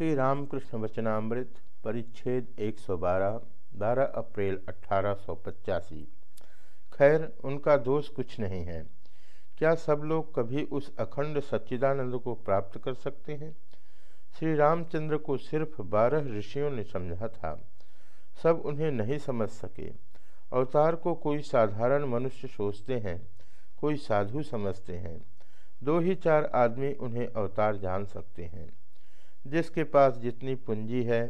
श्री रामकृष्ण वचनामृत, परिच्छेद 112 12 अप्रैल पचासी। खैर, उनका दोष कुछ नहीं है। क्या सब लोग कभी उस अखंड सच्चिदानंद को प्राप्त कर सकते हैं? श्री रामचंद्र को सिर्फ़ बारह ऋषियों ने समझा था। सब उन्हें नहीं समझ सके। अवतार को कोई साधारण मनुष्य सोचते हैं, कोई साधु समझते हैं। दो ही चार आदमी उन्हें अवतार जान सकते हैं। जिसके पास जितनी पूंजी है,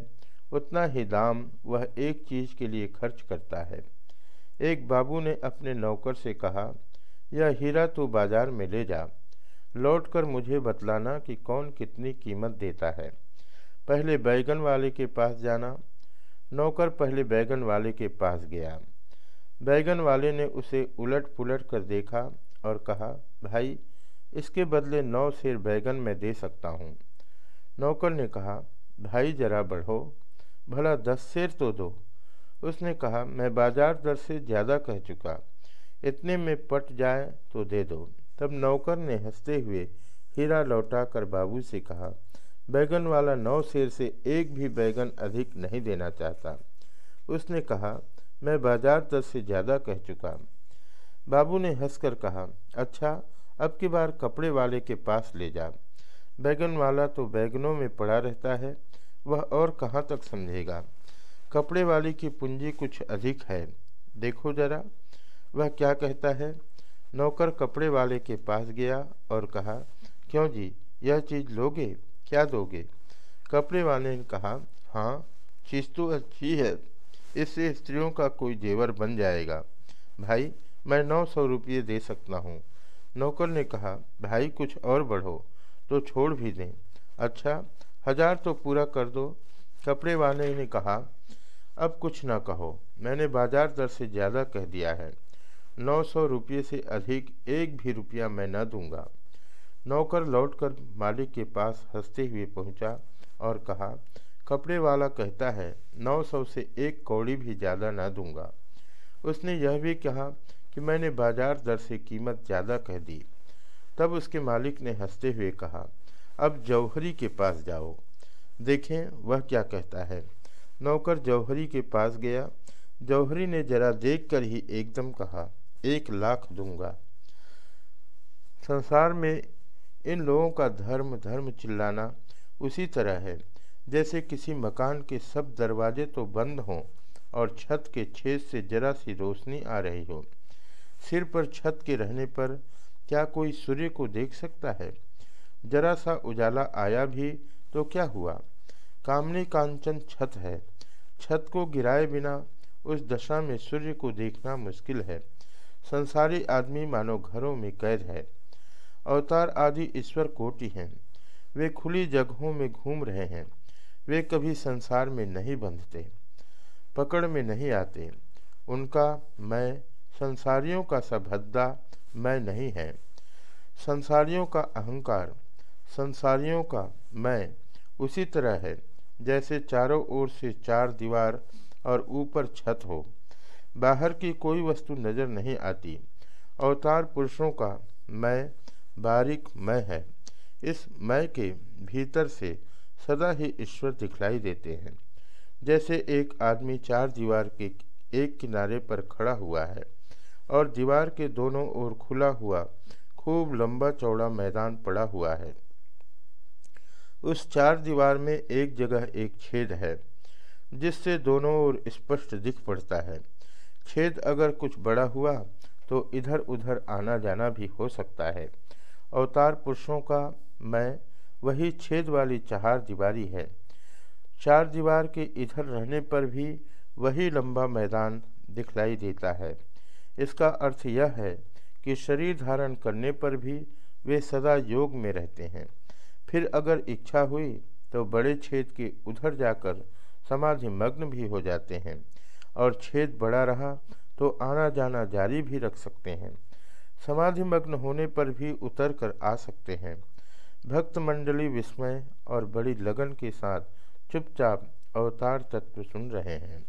उतना ही दाम वह एक चीज़ के लिए खर्च करता है। एक बाबू ने अपने नौकर से कहा, यह हीरा तो बाज़ार में ले जा। लौटकर मुझे बतलाना कि कौन कितनी कीमत देता है। पहले बैगन वाले के पास जाना। नौकर पहले बैगन वाले के पास गया। बैगन वाले ने उसे उलट पुलट कर देखा और कहा, भाई, इसके बदले नौ शेर बैगन मैं दे सकता हूँ। नौकर ने कहा, भाई जरा बढ़ो, भला दस शेर तो दो। उसने कहा, मैं बाज़ार दर से ज़्यादा कह चुका, इतने में पट जाए तो दे दो। तब नौकर ने हँसते हुए हीरा लौटा कर बाबू से कहा, बैगन वाला नौ शेर से एक भी बैगन अधिक नहीं देना चाहता। उसने कहा, मैं बाज़ार दर से ज़्यादा कह चुका। बाबू ने हंसकर कहा अच्छा अब की बार कपड़े वाले के पास ले जा। बैगन वाला तो बैगनों में पड़ा रहता है, वह और कहाँ तक समझेगा? कपड़े वाली की पूंजी कुछ अधिक है। देखो जरा, वह क्या कहता है? नौकर कपड़े वाले के पास गया और कहा, क्यों जी, यह चीज़ लोगे? क्या दोगे? कपड़े वाले ने कहा हाँ चीज़ तो अच्छी है। इससे स्त्रियों का कोई जेवर बन जाएगा। भाई, मैं नौ सौ रुपये दे सकता हूँ। नौकर ने कहा, भाई, कुछ और बढ़ो। तो छोड़ भी दें। अच्छा हज़ार तो पूरा कर दो। कपड़े वाले ने कहा, अब कुछ ना कहो। मैंने बाज़ार दर से ज़्यादा कह दिया है। नौ सौ रुपये से अधिक एक भी रुपया मैं न दूँगा। नौकर लौटकर मालिक के पास हँसते हुए पहुँचा और कहा, कपड़े वाला कहता है, नौ सौ से एक कौड़ी भी ज़्यादा ना दूँगा। उसने यह भी कहा कि मैंने बाज़ार दर से कीमत ज़्यादा कह दी। तब उसके मालिक ने हँसते हुए कहा, अब जौहरी के पास जाओ। देखें वह क्या कहता है। नौकर जौहरी के पास गया। जौहरी ने जरा देखकर ही एकदम कहा, एक लाख दूँगा। संसार में इन लोगों का धर्म धर्म चिल्लाना उसी तरह है। जैसे किसी मकान के सब दरवाजे तो बंद हों और छत के छेद से जरा सी रोशनी आ रही हो। सिर पर छत के रहने पर क्या कोई सूर्य को देख सकता है? जरा सा उजाला आया भी तो क्या हुआ? कामनी कांचन छत है। छत को गिराए बिना उस दशा में सूर्य को देखना मुश्किल है। संसारी आदमी मानो घरों में कैद है। अवतार आदि ईश्वर कोटि हैं। वे खुली जगहों में घूम रहे हैं। वे कभी संसार में नहीं बंधते, पकड़ में नहीं आते। उनका, मैं, संसारियों का सभद्दा मैं नहीं है। संसारियों का अहंकार, संसारियों का मैं उसी तरह है, जैसे चारों ओर से चार दीवार और ऊपर छत हो। बाहर की कोई वस्तु नज़र नहीं आती। अवतार पुरुषों का मैं, बारीक मैं है। इस मैं के भीतर से सदा ही ईश्वर दिखलाई देते हैं। जैसे एक आदमी चार दीवार के एक किनारे पर खड़ा हुआ है। और दीवार के दोनों ओर खुला हुआ, खूब लंबा चौड़ा मैदान पड़ा हुआ है। उस चार दीवार में एक जगह एक छेद है, जिससे दोनों ओर स्पष्ट दिख पड़ता है। छेद अगर कुछ बड़ा हुआ तो इधर उधर आना जाना भी हो सकता है। अवतार पुरुषों का मैं, वही छेद वाली चार दीवारी है। चार दीवार के इधर रहने पर भी वही लंबा मैदान दिखलाई देता है। इसका अर्थ यह है कि शरीर धारण करने पर भी वे सदा योग में रहते हैं। फिर अगर इच्छा हुई तो बड़े छेद के उधर जाकर समाधि मग्न भी हो जाते हैं और छेद बड़ा रहा तो आना जाना जारी भी रख सकते हैं। समाधि मग्न होने पर भी उतर कर आ सकते हैं। भक्त मंडली विस्मय और बड़ी लगन के साथ चुपचाप अवतार तत्व सुन रहे हैं।